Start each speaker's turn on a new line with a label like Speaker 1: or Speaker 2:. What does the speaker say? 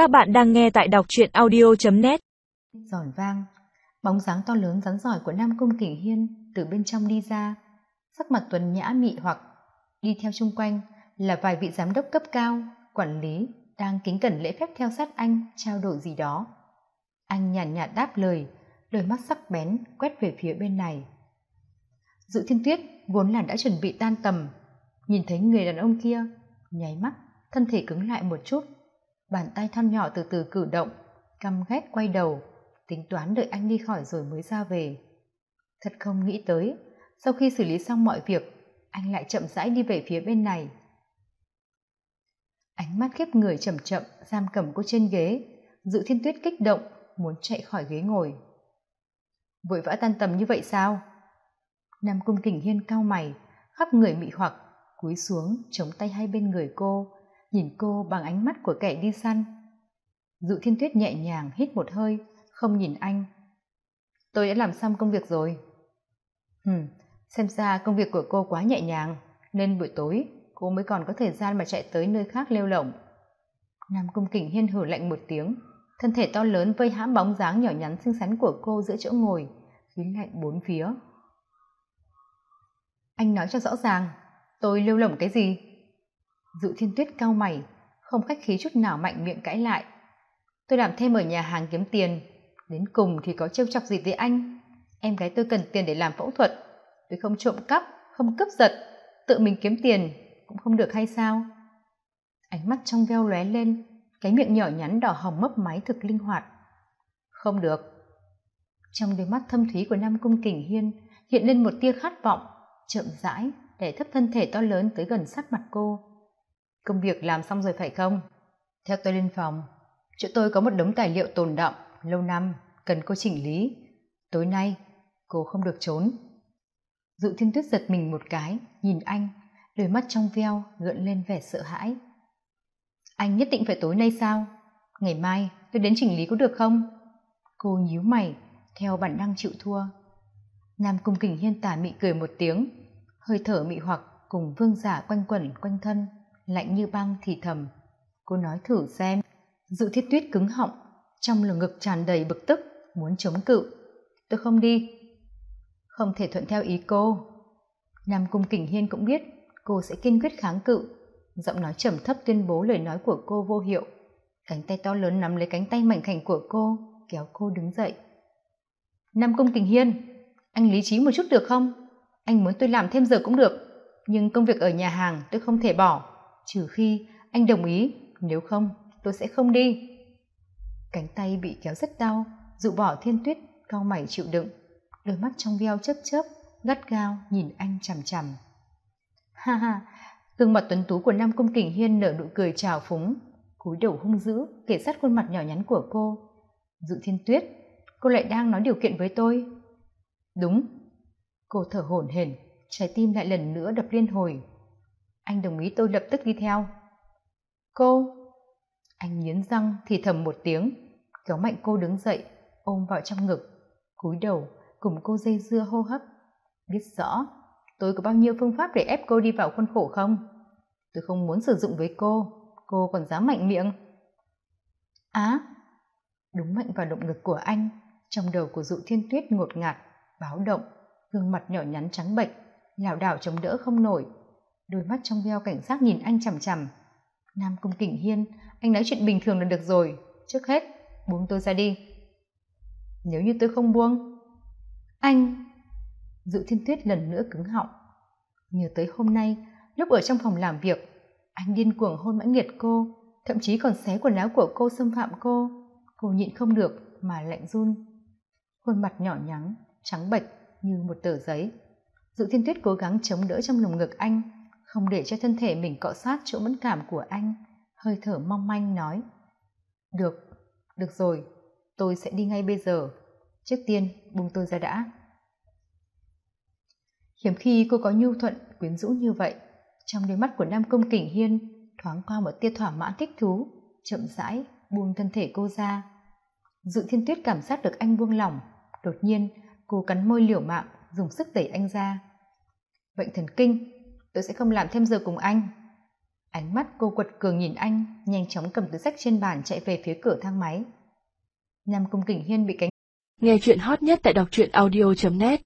Speaker 1: Các bạn đang nghe tại đọc truyện audio.net
Speaker 2: Giỏi vang, bóng dáng to lớn rắn giỏi của Nam Cung Kỳnh Hiên từ bên trong đi ra, sắc mặt tuấn nhã mị hoặc. Đi theo chung quanh là vài vị giám đốc cấp cao, quản lý đang kính cẩn lễ phép theo sát anh trao đổi gì đó. Anh nhàn nhạt, nhạt đáp lời, đôi mắt sắc bén quét về phía bên này. Dự thiên tuyết vốn là đã chuẩn bị tan tầm, nhìn thấy người đàn ông kia, nháy mắt, thân thể cứng lại một chút bàn tay thon nhỏ từ từ cử động, căm ghét quay đầu, tính toán đợi anh đi khỏi rồi mới ra về. Thật không nghĩ tới, sau khi xử lý xong mọi việc, anh lại chậm rãi đi về phía bên này. Ánh mắt khiếp người chậm chậm, giam cầm cô trên ghế, dự thiên tuyết kích động, muốn chạy khỏi ghế ngồi. Vội vã tan tầm như vậy sao? Nam cung kình hiên cao mày, khắp người mị hoặc, cúi xuống, chống tay hai bên người cô nhìn cô bằng ánh mắt của kẻ đi săn. Dụ thiên tuyết nhẹ nhàng hít một hơi, không nhìn anh. Tôi đã làm xong công việc rồi. Ừ xem ra công việc của cô quá nhẹ nhàng, nên buổi tối cô mới còn có thời gian mà chạy tới nơi khác lêu lỏng. Nam cung kình hiên hử lạnh một tiếng, thân thể to lớn vây hãm bóng dáng nhỏ nhắn xinh xắn của cô giữa chỗ ngồi, khí lạnh bốn phía. Anh nói cho rõ ràng, tôi lêu lỏng cái gì? Dự thiên tuyết cao mày, không khách khí chút nào mạnh miệng cãi lại. Tôi làm thêm ở nhà hàng kiếm tiền, đến cùng thì có trêu chọc gì với anh? Em gái tôi cần tiền để làm phẫu thuật. Tôi không trộm cắp, không cướp giật, tự mình kiếm tiền cũng không được hay sao? Ánh mắt trong veo lóe lên, cái miệng nhỏ nhắn đỏ hồng mấp máy thực linh hoạt. Không được. Trong đôi mắt thâm thúy của nam cung kình hiên hiện lên một tia khát vọng, chậm rãi để thấp thân thể to lớn tới gần sát mặt cô công việc làm xong rồi phải không? Theo tôi lên phòng, chỗ tôi có một đống tài liệu tồn đọng, lâu năm, cần cô chỉnh lý. Tối nay, cô không được trốn. Dự thiên tuyết giật mình một cái, nhìn anh, đôi mắt trong veo gợn lên vẻ sợ hãi. Anh nhất định phải tối nay sao? Ngày mai tôi đến chỉnh lý có được không? Cô nhíu mày, theo bản năng chịu thua. Nam cung kình hiên tà mị cười một tiếng, hơi thở mị hoặc cùng vương giả quanh quẩn quanh thân lạnh như băng thì thầm. Cô nói thử xem. Dự thiết tuyết cứng họng, trong lồng ngực tràn đầy bực tức, muốn chống cự. Tôi không đi. Không thể thuận theo ý cô. Nam cung kình hiên cũng biết cô sẽ kiên quyết kháng cự. Giọng nói trầm thấp tuyên bố lời nói của cô vô hiệu. Cánh tay to lớn nắm lấy cánh tay mảnh khảnh của cô, kéo cô đứng dậy. Nam cung kình hiên, anh lý trí một chút được không? Anh muốn tôi làm thêm giờ cũng được, nhưng công việc ở nhà hàng tôi không thể bỏ trừ khi anh đồng ý, nếu không, tôi sẽ không đi. Cánh tay bị kéo rất đau, dụ bỏ thiên tuyết cao mày chịu đựng. Đôi mắt trong veo chớp chớp, gắt gao nhìn anh chằm chằm. Ha ha, gương mặt tuấn tú của nam cung kình hiên nở nụ cười trào phúng. Cúi đầu hung dữ, kể sát khuôn mặt nhỏ nhắn của cô. Dự thiên tuyết, cô lại đang nói điều kiện với tôi. Đúng. Cô thở hổn hển, trái tim lại lần nữa đập liên hồi anh đồng ý tôi lập tức đi theo. Cô? Anh nghiến răng thì thầm một tiếng. Kéo mạnh cô đứng dậy, ôm vào trong ngực, cúi đầu, cùng cô dây dưa hô hấp. Biết rõ, tôi có bao nhiêu phương pháp để ép cô đi vào khuôn khổ không? Tôi không muốn sử dụng với cô cô còn dám mạnh miệng. Á! Đúng mạnh vào động ngực của anh, trong đầu của dụ thiên tuyết ngột ngạt, báo động, gương mặt nhỏ nhắn trắng bệch, lảo đảo chống đỡ không nổi đôi mắt trong veo cảnh giác nhìn anh chằm chằm. Nam cung kỉnh hiên, anh nói chuyện bình thường là được rồi. Trước hết, buông tôi ra đi. Nếu như tôi không buông, anh dự thiên tuyết lần nữa cứng họng. Nhớ tới hôm nay, lúc ở trong phòng làm việc, anh điên cuồng hôn mãnh liệt cô, thậm chí còn xé quần áo của cô xâm phạm cô. Cô nhịn không được mà lạnh run. Khuôn mặt nhỏ nhắn, trắng bệch như một tờ giấy. Dự thiên tuyết cố gắng chống đỡ trong lồng ngực anh không để cho thân thể mình cọ sát chỗ mẫn cảm của anh, hơi thở mong manh nói. Được được rồi, tôi sẽ đi ngay bây giờ. Trước tiên, buông tôi ra đã. Hiếm khi cô có nhu thuận quyến rũ như vậy, trong đôi mắt của nam công kỉnh hiên thoáng qua một tia thỏa mãn thích thú, chậm rãi buông thân thể cô ra. Dự thiên tuyết cảm giác được anh buông lỏng, đột nhiên cô cắn môi liều mạng, dùng sức đẩy anh ra. Bệnh thần kinh tôi sẽ không làm thêm giờ cùng anh. Ánh mắt cô quật cường nhìn anh, nhanh chóng cầm túi sách trên bàn chạy về phía cửa thang máy. Nam cung kình hiên bị cánh
Speaker 1: nghe chuyện hot nhất tại đọc truyện audio net.